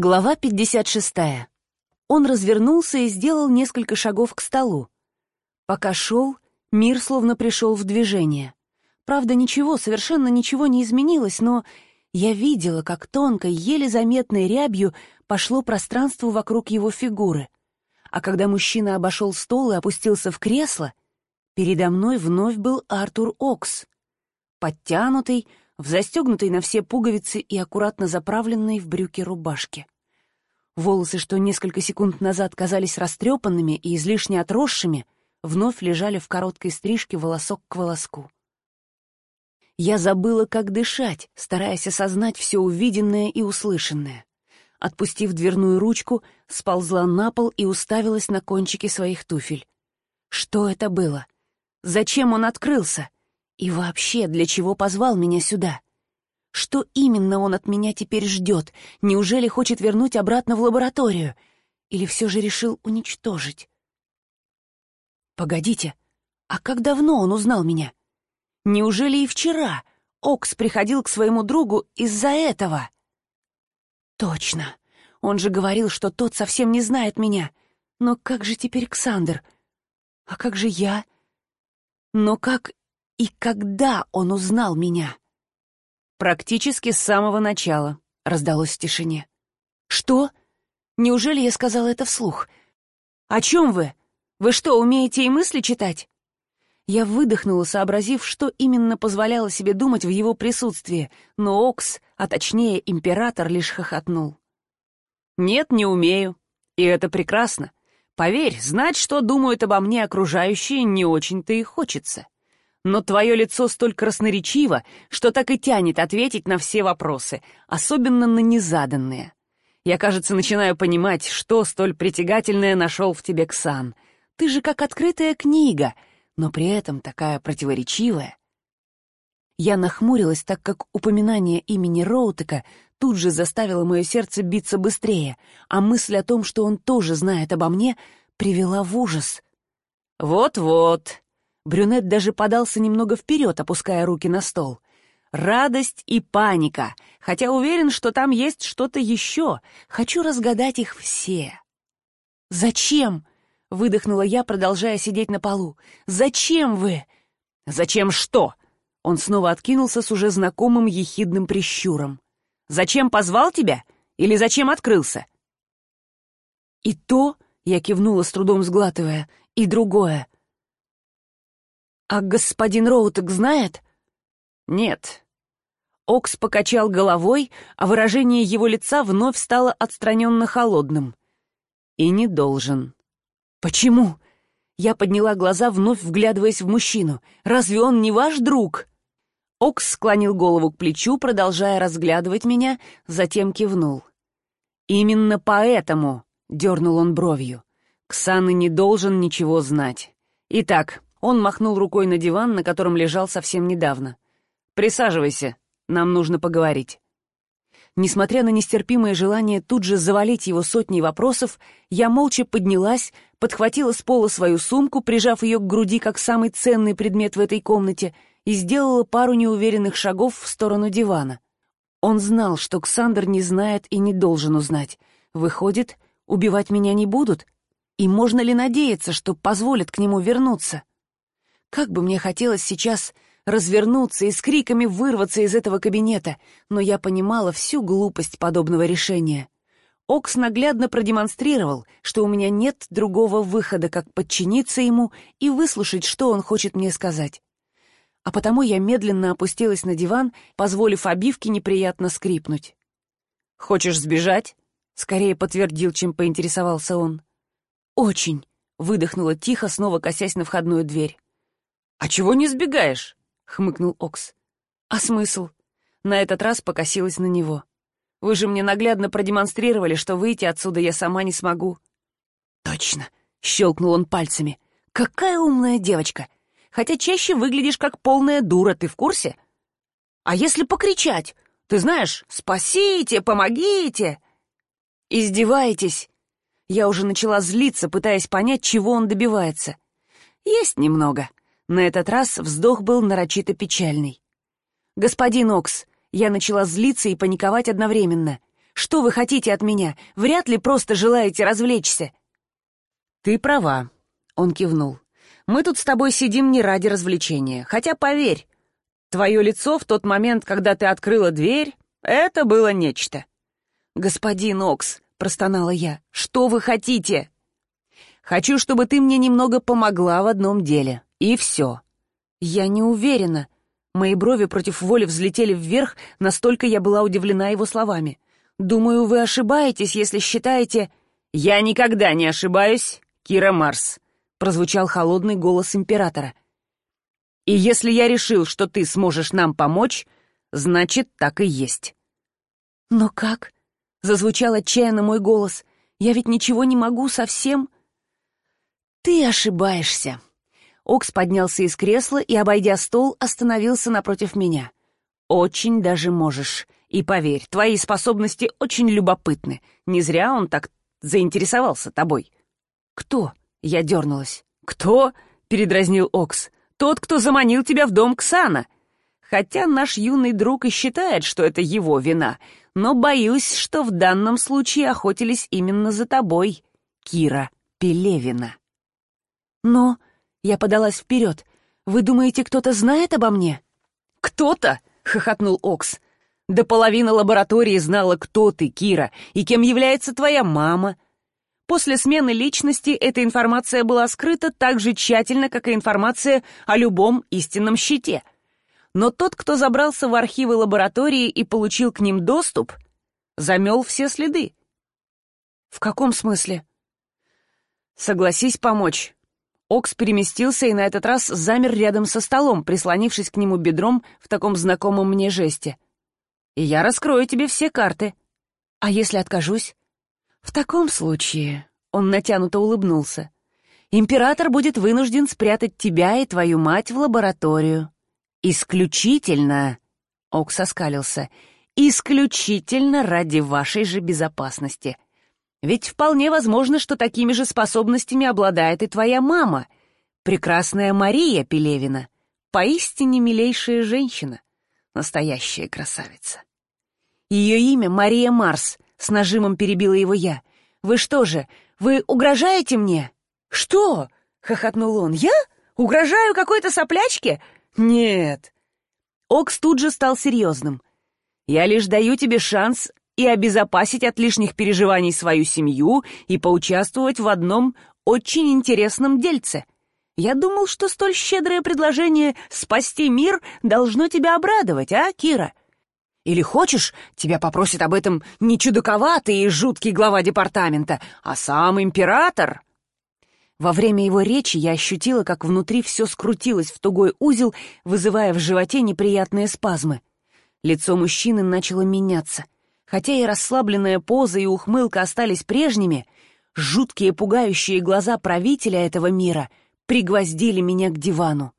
Глава 56. Он развернулся и сделал несколько шагов к столу. Пока шел, мир словно пришел в движение. Правда, ничего, совершенно ничего не изменилось, но я видела, как тонкой, еле заметной рябью пошло пространство вокруг его фигуры. А когда мужчина обошел стол и опустился в кресло, передо мной вновь был Артур Окс. Подтянутый, в застегнутой на все пуговицы и аккуратно заправленной в брюки рубашке. Волосы, что несколько секунд назад казались растрепанными и излишне отросшими, вновь лежали в короткой стрижке волосок к волоску. Я забыла, как дышать, стараясь осознать все увиденное и услышанное. Отпустив дверную ручку, сползла на пол и уставилась на кончики своих туфель. Что это было? Зачем он открылся? И вообще, для чего позвал меня сюда? Что именно он от меня теперь ждет? Неужели хочет вернуть обратно в лабораторию? Или все же решил уничтожить? Погодите, а как давно он узнал меня? Неужели и вчера Окс приходил к своему другу из-за этого? Точно. Он же говорил, что тот совсем не знает меня. Но как же теперь Ксандр? А как же я? Но как и когда он узнал меня? Практически с самого начала, раздалось в тишине. Что? Неужели я сказала это вслух? О чем вы? Вы что, умеете и мысли читать? Я выдохнула, сообразив, что именно позволяло себе думать в его присутствии, но Окс, а точнее император, лишь хохотнул. «Нет, не умею. И это прекрасно. Поверь, знать, что думают обо мне окружающие, не очень-то и хочется но твое лицо столь красноречиво, что так и тянет ответить на все вопросы, особенно на незаданные. Я, кажется, начинаю понимать, что столь притягательное нашел в тебе Ксан. Ты же как открытая книга, но при этом такая противоречивая. Я нахмурилась, так как упоминание имени Роутека тут же заставило мое сердце биться быстрее, а мысль о том, что он тоже знает обо мне, привела в ужас. «Вот-вот», Брюнет даже подался немного вперед, опуская руки на стол. Радость и паника, хотя уверен, что там есть что-то еще. Хочу разгадать их все. «Зачем?» — выдохнула я, продолжая сидеть на полу. «Зачем вы?» «Зачем что?» Он снова откинулся с уже знакомым ехидным прищуром. «Зачем позвал тебя? Или зачем открылся?» «И то», — я кивнула с трудом сглатывая, — «и другое. «А господин Роутек знает?» «Нет». Окс покачал головой, а выражение его лица вновь стало отстраненно холодным. «И не должен». «Почему?» Я подняла глаза, вновь вглядываясь в мужчину. «Разве он не ваш друг?» Окс склонил голову к плечу, продолжая разглядывать меня, затем кивнул. «Именно поэтому», — дернул он бровью, — «Ксаны не должен ничего знать. Итак, он махнул рукой на диван, на котором лежал совсем недавно. «Присаживайся, нам нужно поговорить». Несмотря на нестерпимое желание тут же завалить его сотней вопросов, я молча поднялась, подхватила с пола свою сумку, прижав ее к груди как самый ценный предмет в этой комнате, и сделала пару неуверенных шагов в сторону дивана. Он знал, что Ксандр не знает и не должен узнать. Выходит, убивать меня не будут? И можно ли надеяться, что позволят к нему вернуться? Как бы мне хотелось сейчас развернуться и с криками вырваться из этого кабинета, но я понимала всю глупость подобного решения. Окс наглядно продемонстрировал, что у меня нет другого выхода, как подчиниться ему и выслушать, что он хочет мне сказать. А потому я медленно опустилась на диван, позволив обивке неприятно скрипнуть. «Хочешь сбежать?» — скорее подтвердил, чем поинтересовался он. «Очень», — выдохнула тихо, снова косясь на входную дверь. «А чего не сбегаешь?» — хмыкнул Окс. «А смысл?» На этот раз покосилась на него. «Вы же мне наглядно продемонстрировали, что выйти отсюда я сама не смогу». «Точно!» — щелкнул он пальцами. «Какая умная девочка! Хотя чаще выглядишь как полная дура, ты в курсе? А если покричать? Ты знаешь, спасите, помогите!» «Издеваетесь!» Я уже начала злиться, пытаясь понять, чего он добивается. «Есть немного», на этот раз вздох был нарочито печальный. «Господин Окс, я начала злиться и паниковать одновременно. Что вы хотите от меня? Вряд ли просто желаете развлечься». «Ты права», — он кивнул. «Мы тут с тобой сидим не ради развлечения. Хотя, поверь, твое лицо в тот момент, когда ты открыла дверь, это было нечто». «Господин Окс», — простонала я, — «что вы хотите?» «Хочу, чтобы ты мне немного помогла в одном деле. И все». «Я не уверена». Мои брови против воли взлетели вверх, настолько я была удивлена его словами. «Думаю, вы ошибаетесь, если считаете...» «Я никогда не ошибаюсь, Кира Марс», — прозвучал холодный голос императора. «И если я решил, что ты сможешь нам помочь, значит, так и есть». «Но как?» — зазвучал отчаянно мой голос. «Я ведь ничего не могу совсем...» «Ты ошибаешься». Окс поднялся из кресла и, обойдя стол, остановился напротив меня. «Очень даже можешь. И поверь, твои способности очень любопытны. Не зря он так заинтересовался тобой». «Кто?» — я дернулась. «Кто?» — передразнил Окс. «Тот, кто заманил тебя в дом Ксана. Хотя наш юный друг и считает, что это его вина, но боюсь, что в данном случае охотились именно за тобой, Кира Пелевина». «Но...» — я подалась вперед. «Вы думаете, кто-то знает обо мне?» «Кто-то?» — хохотнул Окс. До половины лаборатории знала, кто ты, Кира, и кем является твоя мама. После смены личности эта информация была скрыта так же тщательно, как и информация о любом истинном щите. Но тот, кто забрался в архивы лаборатории и получил к ним доступ, замел все следы. В каком смысле? Согласись помочь. Окс переместился и на этот раз замер рядом со столом, прислонившись к нему бедром в таком знакомом мне жесте — и я раскрою тебе все карты. А если откажусь? В таком случае, он натянуто улыбнулся, император будет вынужден спрятать тебя и твою мать в лабораторию. Исключительно, Окс оскалился, исключительно ради вашей же безопасности. Ведь вполне возможно, что такими же способностями обладает и твоя мама, прекрасная Мария Пелевина, поистине милейшая женщина, настоящая красавица. Ее имя Мария Марс, с нажимом перебила его я. Вы что же, вы угрожаете мне? Что? хохотнул он. Я? Угрожаю какой-то соплячке? Нет. Окс тут же стал серьезным. Я лишь даю тебе шанс и обезопасить от лишних переживаний свою семью и поучаствовать в одном очень интересном дельце. Я думал, что столь щедрое предложение спасти мир должно тебя обрадовать, а, Кира? Или хочешь, тебя попросит об этом не чудаковатый и жуткий глава департамента, а сам император?» Во время его речи я ощутила, как внутри все скрутилось в тугой узел, вызывая в животе неприятные спазмы. Лицо мужчины начало меняться. Хотя и расслабленная поза и ухмылка остались прежними, жуткие пугающие глаза правителя этого мира пригвоздили меня к дивану.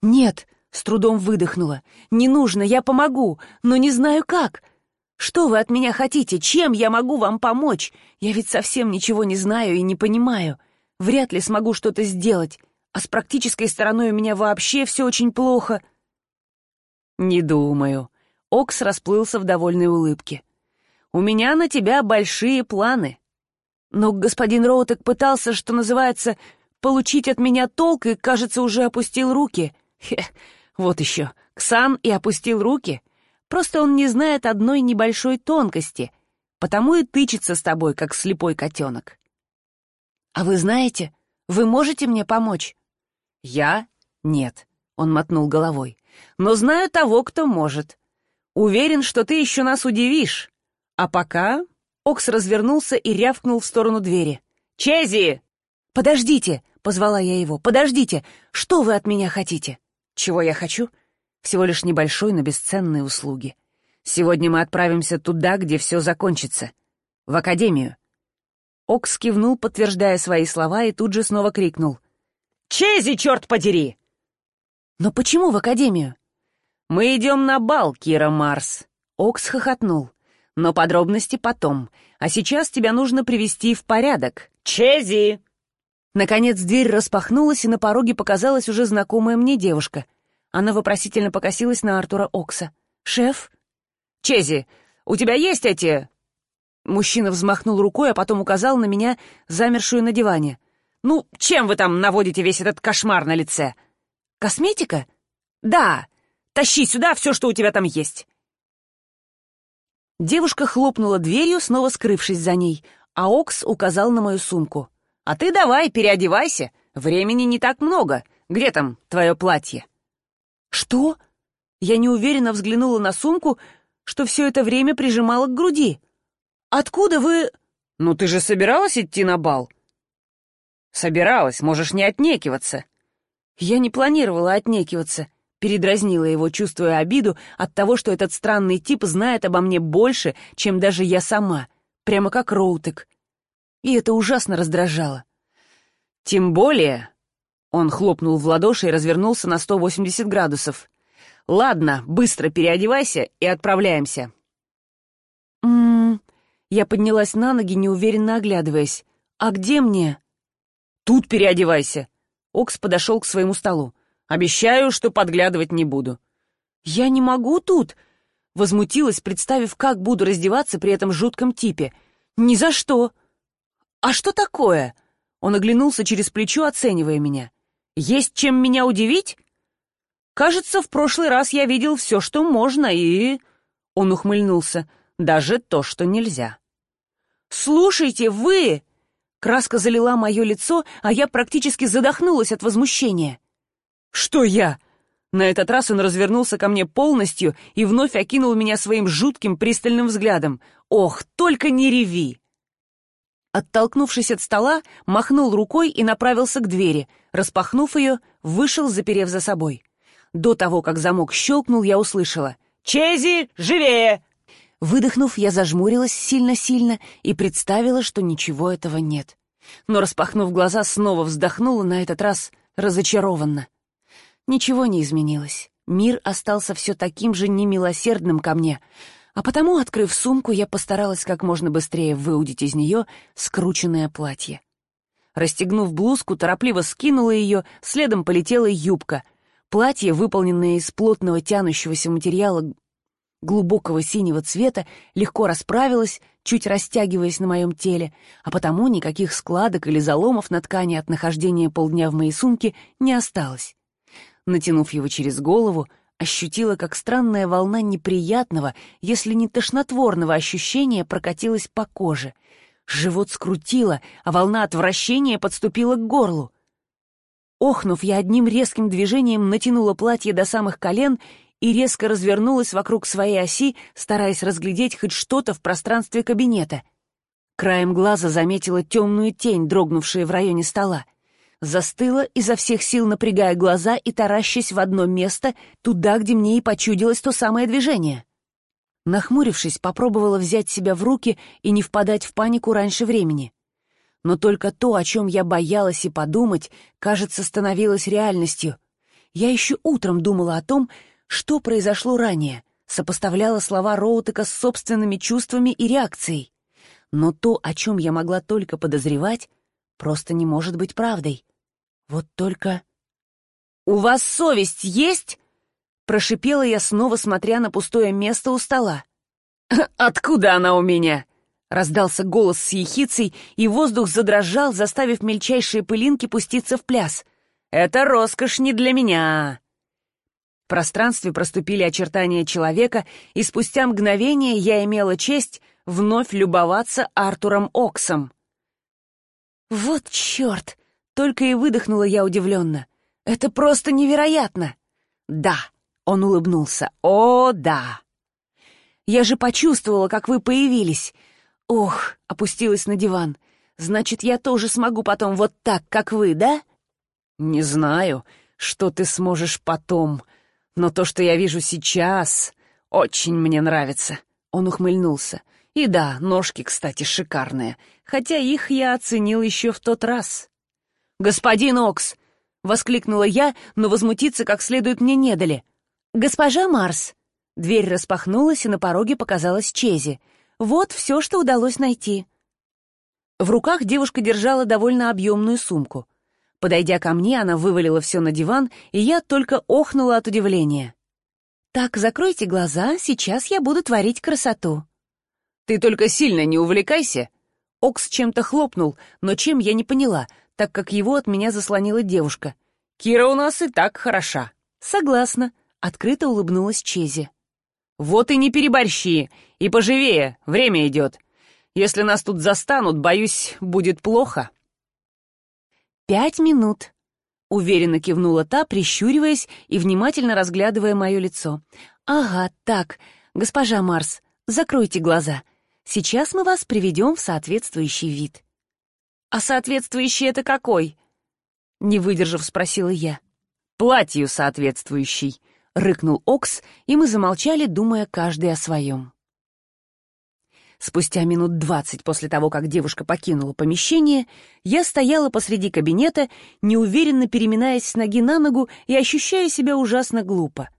«Нет!» С трудом выдохнула. «Не нужно, я помогу, но не знаю как. Что вы от меня хотите? Чем я могу вам помочь? Я ведь совсем ничего не знаю и не понимаю. Вряд ли смогу что-то сделать, а с практической стороной у меня вообще все очень плохо». «Не думаю». Окс расплылся в довольной улыбке. «У меня на тебя большие планы». Но господин Роутек пытался, что называется, получить от меня толк и, кажется, уже опустил руки. Хе, вот еще, Ксан и опустил руки. Просто он не знает одной небольшой тонкости, потому и тычется с тобой, как слепой котенок. А вы знаете, вы можете мне помочь? Я? Нет, он мотнул головой. Но знаю того, кто может. Уверен, что ты еще нас удивишь. А пока... Окс развернулся и рявкнул в сторону двери. «Чези!» «Подождите!» — позвала я его. «Подождите! Что вы от меня хотите?» Чего я хочу? Всего лишь небольшой, но бесценной услуги. Сегодня мы отправимся туда, где все закончится. В академию. Окс кивнул, подтверждая свои слова, и тут же снова крикнул. «Чези, черт подери!» «Но почему в академию?» «Мы идем на бал, Кира Марс!» Окс хохотнул. «Но подробности потом. А сейчас тебя нужно привести в порядок. Чези!» Наконец дверь распахнулась, и на пороге показалась уже знакомая мне девушка. Она вопросительно покосилась на Артура Окса. «Шеф?» «Чези, у тебя есть эти...» Мужчина взмахнул рукой, а потом указал на меня, замершую на диване. «Ну, чем вы там наводите весь этот кошмар на лице?» «Косметика?» «Да! Тащи сюда все, что у тебя там есть!» Девушка хлопнула дверью, снова скрывшись за ней, а Окс указал на мою сумку. «А ты давай, переодевайся. Времени не так много. Где там твое платье?» «Что?» Я неуверенно взглянула на сумку, что все это время прижимала к груди. «Откуда вы...» «Ну ты же собиралась идти на бал?» «Собиралась, можешь не отнекиваться». Я не планировала отнекиваться, передразнила его, чувствуя обиду от того, что этот странный тип знает обо мне больше, чем даже я сама, прямо как Роутек. И это ужасно раздражало. «Тем более...» Он хлопнул в ладоши и развернулся на 180 градусов. «Ладно, быстро переодевайся и отправляемся». «М-м-м...» Я поднялась на ноги, неуверенно оглядываясь. «А где мне?» «Тут переодевайся!» Окс подошел к своему столу. «Обещаю, что подглядывать не буду». «Я не могу тут!» Возмутилась, представив, как буду раздеваться при этом жутком типе. «Ни за что!» «А что такое?» Он оглянулся через плечо, оценивая меня. «Есть чем меня удивить?» Кажется, в прошлый раз я видел все, что можно, и...» Он ухмыльнулся. «Даже то, что нельзя». «Слушайте, вы!» Краска залила мое лицо, а я практически задохнулась от возмущения. «Что я?» На этот раз он развернулся ко мне полностью и вновь окинул меня своим жутким пристальным взглядом. «Ох, только не реви!» Оттолкнувшись от стола, махнул рукой и направился к двери. Распахнув ее, вышел, заперев за собой. До того, как замок щелкнул, я услышала «Чези, живее!» Выдохнув, я зажмурилась сильно-сильно и представила, что ничего этого нет. Но, распахнув глаза, снова вздохнула, на этот раз разочарованно. Ничего не изменилось. Мир остался все таким же немилосердным ко мне, а потому, открыв сумку, я постаралась как можно быстрее выудить из нее скрученное платье. Расстегнув блузку, торопливо скинула ее, следом полетела юбка — Платье, выполненное из плотного тянущегося материала глубокого синего цвета, легко расправилось, чуть растягиваясь на моем теле, а потому никаких складок или заломов на ткани от нахождения полдня в моей сумке не осталось. Натянув его через голову, ощутила, как странная волна неприятного, если не тошнотворного ощущения прокатилась по коже. Живот скрутило, а волна отвращения подступила к горлу. Охнув, я одним резким движением натянула платье до самых колен и резко развернулась вокруг своей оси, стараясь разглядеть хоть что-то в пространстве кабинета. Краем глаза заметила темную тень, дрогнувшую в районе стола. Застыла, изо всех сил напрягая глаза и таращась в одно место, туда, где мне и почудилось то самое движение. Нахмурившись, попробовала взять себя в руки и не впадать в панику раньше времени но только то, о чем я боялась и подумать, кажется, становилось реальностью. Я еще утром думала о том, что произошло ранее, сопоставляла слова Роутека с собственными чувствами и реакцией. Но то, о чем я могла только подозревать, просто не может быть правдой. Вот только... «У вас совесть есть?» — прошипела я, снова смотря на пустое место у стола. «Откуда она у меня?» Раздался голос с ехицей, и воздух задрожал, заставив мельчайшие пылинки пуститься в пляс. «Это роскошь не для меня!» В пространстве проступили очертания человека, и спустя мгновение я имела честь вновь любоваться Артуром Оксом. «Вот черт!» — только и выдохнула я удивленно. «Это просто невероятно!» «Да!» — он улыбнулся. «О, да!» «Я же почувствовала, как вы появились!» «Ох!» — опустилась на диван. «Значит, я тоже смогу потом вот так, как вы, да?» «Не знаю, что ты сможешь потом, но то, что я вижу сейчас, очень мне нравится». Он ухмыльнулся. «И да, ножки, кстати, шикарные, хотя их я оценил еще в тот раз». «Господин Окс!» — воскликнула я, но возмутиться как следует мне не дали. «Госпожа Марс!» Дверь распахнулась, и на пороге показалась Чези — вот все, что удалось найти. В руках девушка держала довольно объемную сумку. Подойдя ко мне, она вывалила все на диван, и я только охнула от удивления. «Так, закройте глаза, сейчас я буду творить красоту». Ты только сильно не увлекайся. Окс чем-то хлопнул, но чем я не поняла, так как его от меня заслонила девушка. Кира у нас и так хороша. Согласна, открыто улыбнулась Чези. Вот и не переборщи, и поживее, время идет. Если нас тут застанут, боюсь, будет плохо. Пять минут, уверенно кивнула та, прищуриваясь и внимательно разглядывая мое лицо. Ага, так, госпожа Марс, закройте глаза. Сейчас мы вас приведем в соответствующий вид. А соответствующий это какой? Не выдержав, спросила я. Платью соответствующий, рыкнул Окс, и мы замолчали, думая каждый о своем. Спустя минут двадцать после того, как девушка покинула помещение, я стояла посреди кабинета, неуверенно переминаясь с ноги на ногу и ощущая себя ужасно глупо.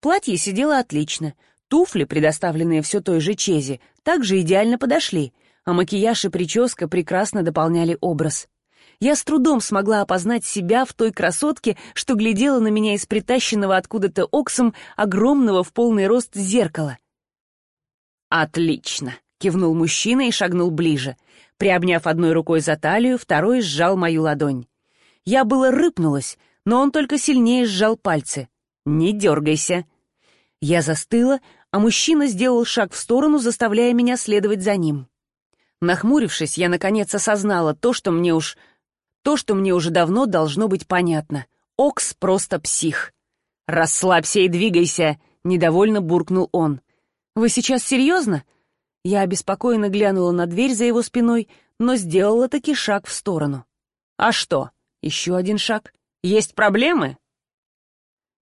Платье сидело отлично, туфли, предоставленные все той же Чези, также идеально подошли, а макияж и прическа прекрасно дополняли образ. Я с трудом смогла опознать себя в той красотке, что глядела на меня из притащенного откуда-то оксом огромного в полный рост зеркала. «Отлично!» — кивнул мужчина и шагнул ближе. Приобняв одной рукой за талию, второй сжал мою ладонь. Я было рыпнулась, но он только сильнее сжал пальцы. «Не дергайся!» Я застыла, а мужчина сделал шаг в сторону, заставляя меня следовать за ним. Нахмурившись, я наконец осознала то, что мне уж... То, что мне уже давно должно быть понятно. Окс просто псих. «Расслабься и двигайся!» — недовольно буркнул он. «Вы сейчас серьезно?» Я обеспокоенно глянула на дверь за его спиной, но сделала таки шаг в сторону. «А что? Еще один шаг. Есть проблемы?»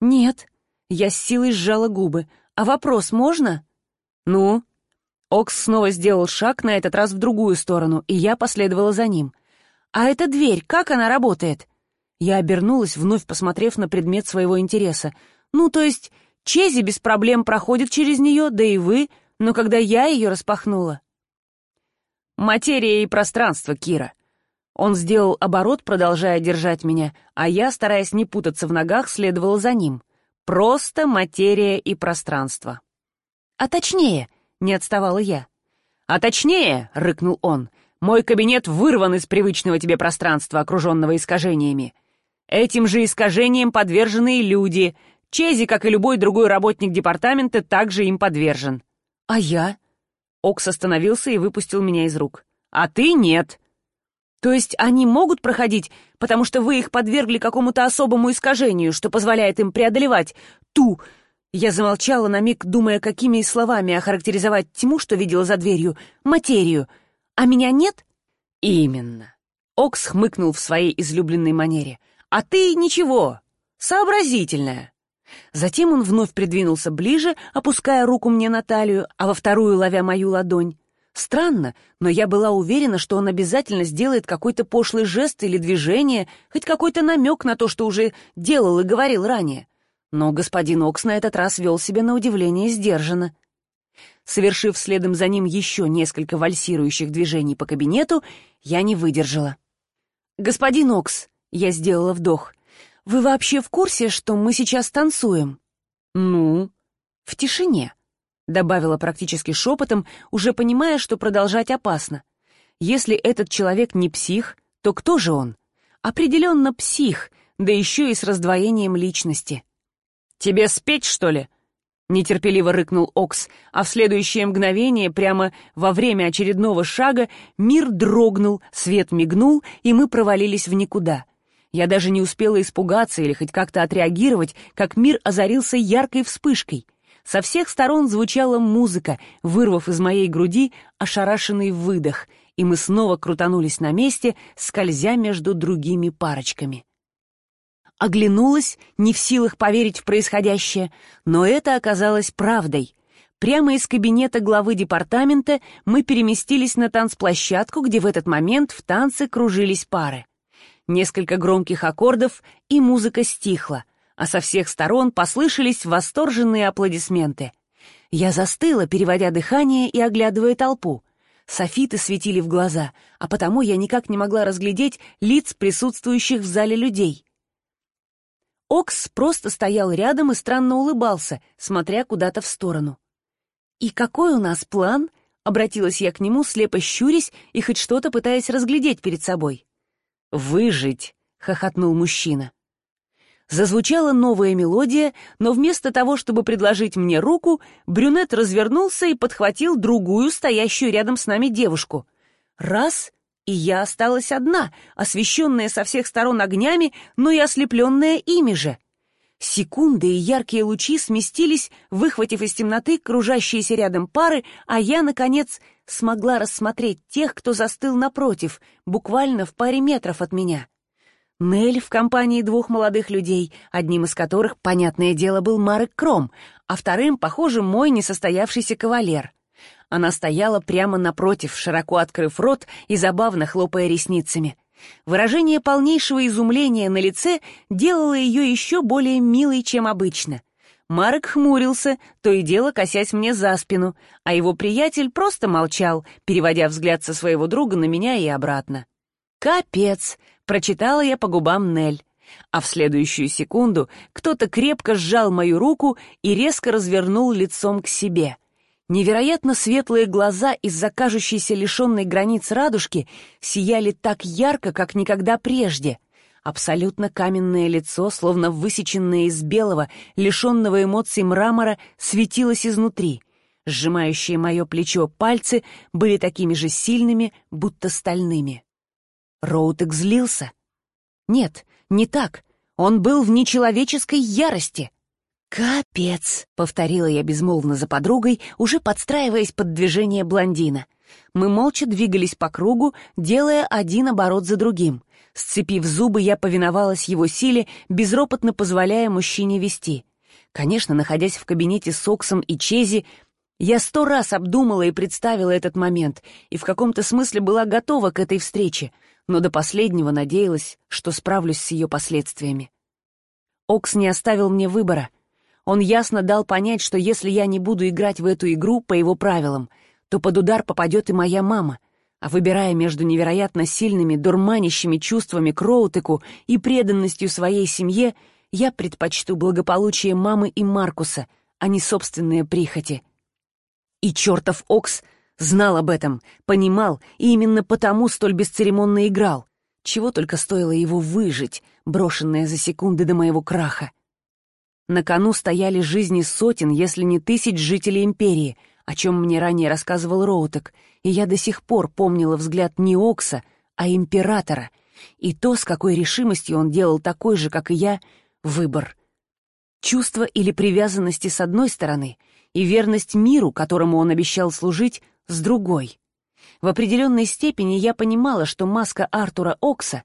«Нет». Я с силой сжала губы. «А вопрос можно?» «Ну?» Окс снова сделал шаг, на этот раз в другую сторону, и я последовала за ним. «А эта дверь, как она работает?» Я обернулась, вновь посмотрев на предмет своего интереса. «Ну, то есть, Чези без проблем проходит через нее, да и вы, но когда я ее распахнула...» «Материя и пространство, Кира». Он сделал оборот, продолжая держать меня, а я, стараясь не путаться в ногах, следовала за ним. Просто материя и пространство. «А точнее», — не отставала я. «А точнее», — рыкнул он, — «мой кабинет вырван из привычного тебе пространства, окруженного искажениями. Этим же искажением подвержены и люди. Чези, как и любой другой работник департамента, также им подвержен». «А я?» Окс остановился и выпустил меня из рук. «А ты нет», то есть они могут проходить, потому что вы их подвергли какому-то особому искажению, что позволяет им преодолевать ту... Я замолчала на миг, думая, какими словами охарактеризовать тьму, что видела за дверью, материю. А меня нет? Именно. Окс хмыкнул в своей излюбленной манере. А ты ничего, сообразительная. Затем он вновь придвинулся ближе, опуская руку мне на талию, а во вторую ловя мою ладонь. Странно, но я была уверена, что он обязательно сделает какой-то пошлый жест или движение, хоть какой-то намек на то, что уже делал и говорил ранее. Но господин Окс на этот раз вел себя на удивление сдержанно. Совершив следом за ним еще несколько вальсирующих движений по кабинету, я не выдержала. «Господин Окс», — я сделала вдох, — «вы вообще в курсе, что мы сейчас танцуем?» «Ну?» «В тишине», добавила практически шепотом, уже понимая, что продолжать опасно. Если этот человек не псих, то кто же он? Определенно псих, да еще и с раздвоением личности. «Тебе спеть, что ли?» Нетерпеливо рыкнул Окс, а в следующее мгновение, прямо во время очередного шага, мир дрогнул, свет мигнул, и мы провалились в никуда. Я даже не успела испугаться или хоть как-то отреагировать, как мир озарился яркой вспышкой — со всех сторон звучала музыка, вырвав из моей груди ошарашенный выдох, и мы снова крутанулись на месте, скользя между другими парочками. Оглянулась, не в силах поверить в происходящее, но это оказалось правдой. Прямо из кабинета главы департамента мы переместились на танцплощадку, где в этот момент в танце кружились пары. Несколько громких аккордов, и музыка стихла — а со всех сторон послышались восторженные аплодисменты. Я застыла, переводя дыхание и оглядывая толпу. Софиты светили в глаза, а потому я никак не могла разглядеть лиц присутствующих в зале людей. Окс просто стоял рядом и странно улыбался, смотря куда-то в сторону. «И какой у нас план?» Обратилась я к нему, слепо щурясь и хоть что-то пытаясь разглядеть перед собой. «Выжить!» — хохотнул мужчина. Зазвучала новая мелодия, но вместо того, чтобы предложить мне руку, брюнет развернулся и подхватил другую, стоящую рядом с нами девушку. Раз — и я осталась одна, освещенная со всех сторон огнями, но и ослепленная ими же. Секунды и яркие лучи сместились, выхватив из темноты кружащиеся рядом пары, а я, наконец, смогла рассмотреть тех, кто застыл напротив, буквально в паре метров от меня. Нель в компании двух молодых людей, одним из которых, понятное дело, был Марек Кром, а вторым, похоже, мой несостоявшийся кавалер. Она стояла прямо напротив, широко открыв рот и забавно хлопая ресницами — Выражение полнейшего изумления на лице делало ее еще более милой, чем обычно. Марк хмурился, то и дело косясь мне за спину, а его приятель просто молчал, переводя взгляд со своего друга на меня и обратно. «Капец!» — прочитала я по губам Нель. А в следующую секунду кто-то крепко сжал мою руку и резко развернул лицом к себе — Невероятно светлые глаза из-за кажущейся лишенной границ радужки сияли так ярко, как никогда прежде. Абсолютно каменное лицо, словно высеченное из белого, лишенного эмоций мрамора, светилось изнутри. Сжимающие мое плечо пальцы были такими же сильными, будто стальными. Роутек злился? Нет, не так. Он был в нечеловеческой ярости — «Капец!» — повторила я безмолвно за подругой, уже подстраиваясь под движение блондина. Мы молча двигались по кругу, делая один оборот за другим. Сцепив зубы, я повиновалась его силе, безропотно позволяя мужчине вести. Конечно, находясь в кабинете с Оксом и Чези, я сто раз обдумала и представила этот момент, и в каком-то смысле была готова к этой встрече, но до последнего надеялась, что справлюсь с ее последствиями. Окс не оставил мне выбора — он ясно дал понять, что если я не буду играть в эту игру по его правилам, то под удар попадет и моя мама, а выбирая между невероятно сильными, дурманящими чувствами Кроутеку и преданностью своей семье, я предпочту благополучие мамы и Маркуса, а не собственные прихоти. И чертов Окс знал об этом, понимал и именно потому столь бесцеремонно играл. Чего только стоило его выжить, брошенное за секунды до моего краха. На кону стояли жизни сотен, если не тысяч жителей империи, о чем мне ранее рассказывал Роутек, и я до сих пор помнила взгляд не Окса, а императора, и то, с какой решимостью он делал такой же, как и я, выбор. Чувство или привязанности с одной стороны и верность миру, которому он обещал служить, с другой. В определенной степени я понимала, что маска Артура Окса,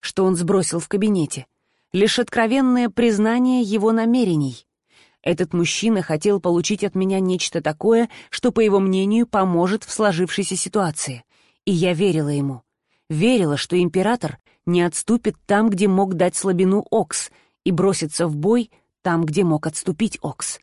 что он сбросил в кабинете — лишь откровенное признание его намерений. Этот мужчина хотел получить от меня нечто такое, что, по его мнению, поможет в сложившейся ситуации. И я верила ему. Верила, что император не отступит там, где мог дать слабину Окс, и бросится в бой там, где мог отступить Окс.